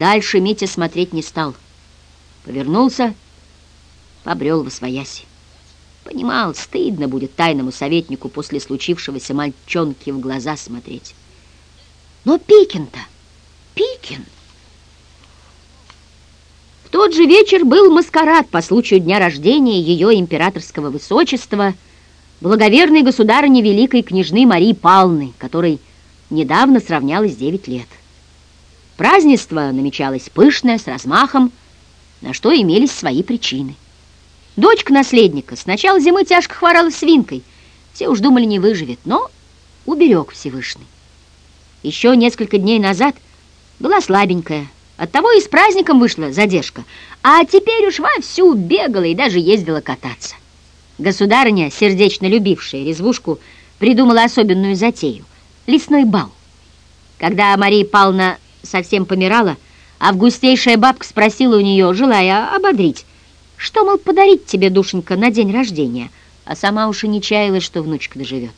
Дальше Митя смотреть не стал. Повернулся, побрел во свояси. Понимал, стыдно будет тайному советнику после случившегося мальчонки в глаза смотреть. Но Пикин-то, Пикин! В тот же вечер был маскарад по случаю дня рождения ее императорского высочества, благоверной государыни великой княжны Марии Палны, которой недавно сравнялось девять лет. Празднество намечалось пышное, с размахом, на что имелись свои причины. Дочка наследника с начала зимы тяжко хворала свинкой. Все уж думали, не выживет, но уберег Всевышний. Еще несколько дней назад была слабенькая, оттого и с праздником вышла задержка, а теперь уж вовсю бегала и даже ездила кататься. Государыня, сердечно любившая резвушку, придумала особенную затею — лесной бал. Когда Мария Павловна совсем помирала, августейшая бабка спросила у нее, желая ободрить, что, мол, подарить тебе, душенька, на день рождения, а сама уж и не чаяла, что внучка доживет.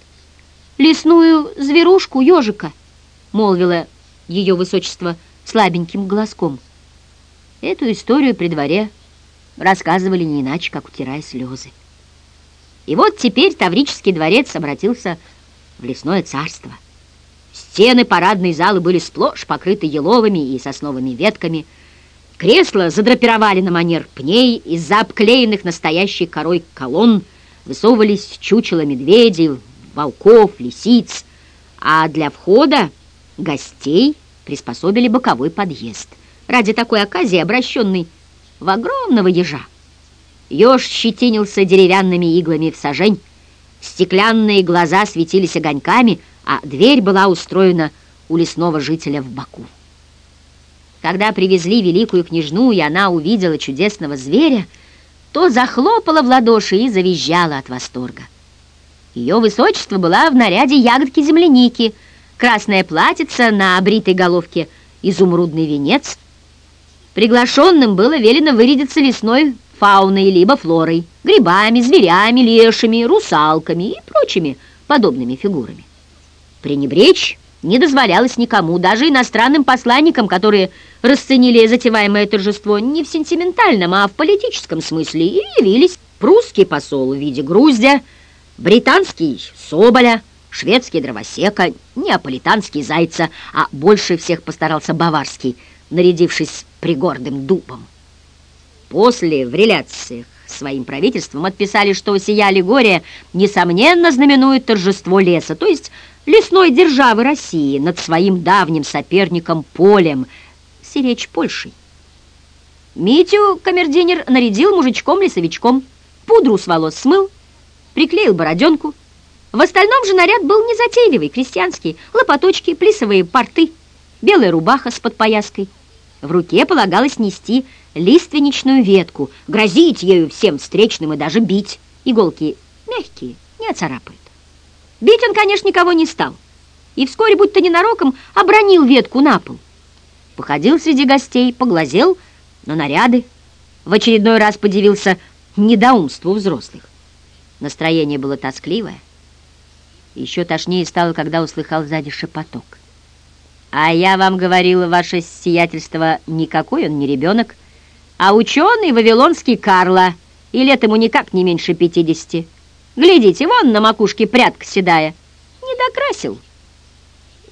«Лесную зверушку, ежика», — молвила ее высочество слабеньким голоском. Эту историю при дворе рассказывали не иначе, как утирая слезы. И вот теперь Таврический дворец обратился в лесное царство. Стены парадной залы были сплошь покрыты еловыми и сосновыми ветками. Кресла задрапировали на манер пней, из-за обклеенных настоящей корой колонн высовывались чучела медведей, волков, лисиц, а для входа гостей приспособили боковой подъезд, ради такой оказии обращенный в огромного ежа. Еж щетинился деревянными иглами в сажень, стеклянные глаза светились огоньками — а дверь была устроена у лесного жителя в боку. Когда привезли великую княжну, и она увидела чудесного зверя, то захлопала в ладоши и завизжала от восторга. Ее высочество была в наряде ягодки земляники, красное платьице на обритой головке, изумрудный венец. Приглашенным было велено вырядиться лесной фауной либо флорой, грибами, зверями, лешами, русалками и прочими подобными фигурами. Пренебречь не дозволялось никому, даже иностранным посланникам, которые расценили затеваемое торжество не в сентиментальном, а в политическом смысле, и явились прусский посол в виде груздя, британский соболя, шведский дровосека, неаполитанский зайца, а больше всех постарался баварский, нарядившись пригордым дубом. После в реляциях своим правительством отписали, что сия аллегория, несомненно, знаменует торжество леса, то есть лесной державы России над своим давним соперником Полем, сиречь Польшей. Митю камердинер нарядил мужичком-лесовичком, пудру с волос смыл, приклеил бороденку. В остальном же наряд был незатейливый, крестьянский, лопаточки, плисовые порты, белая рубаха с подпояской. В руке полагалось нести лиственничную ветку, грозить ею всем встречным и даже бить. Иголки мягкие, не оцарапают. Бить он, конечно, никого не стал. И вскоре, будто ненароком, обронил ветку на пол. Походил среди гостей, поглазел на наряды. В очередной раз подивился недоумству взрослых. Настроение было тоскливое. Еще тошнее стало, когда услыхал сзади шепоток. «А я вам говорила, ваше сиятельство, никакой он не ребенок, а ученый вавилонский Карла, и лет ему никак не меньше пятидесяти». Глядите, вон на макушке прядка седая. Не докрасил.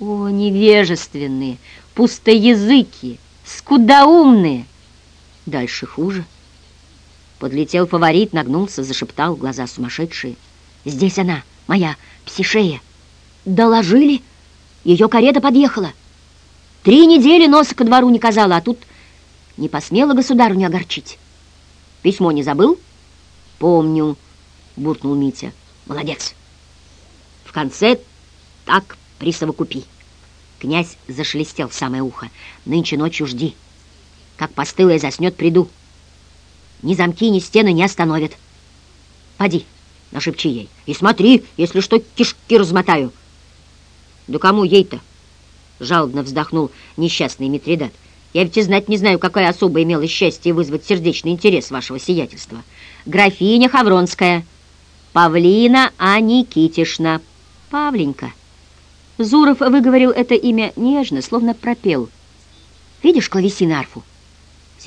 О, невежественные, пустоязыки, скудоумные. Дальше хуже. Подлетел фаворит, нагнулся, зашептал, глаза сумасшедшие. Здесь она, моя псишея. Доложили? Ее карета подъехала. Три недели носа ко двору не казала, а тут не посмела государу не огорчить. Письмо не забыл? Помню. — буркнул Митя. «Молодец! В конце так присовокупи!» Князь зашелестел в самое ухо. «Нынче ночью жди. Как постылая заснет, приду. Ни замки, ни стены не остановят. Поди, нашепчи ей. И смотри, если что, кишки размотаю». «Да кому ей-то?» — жалобно вздохнул несчастный Митридат. «Я ведь и знать не знаю, какая особа имела счастье вызвать сердечный интерес вашего сиятельства. Графиня Хавронская». Павлина А. Никитишна. Павленька. Зуров выговорил это имя нежно, словно пропел. Видишь клавесин арфу?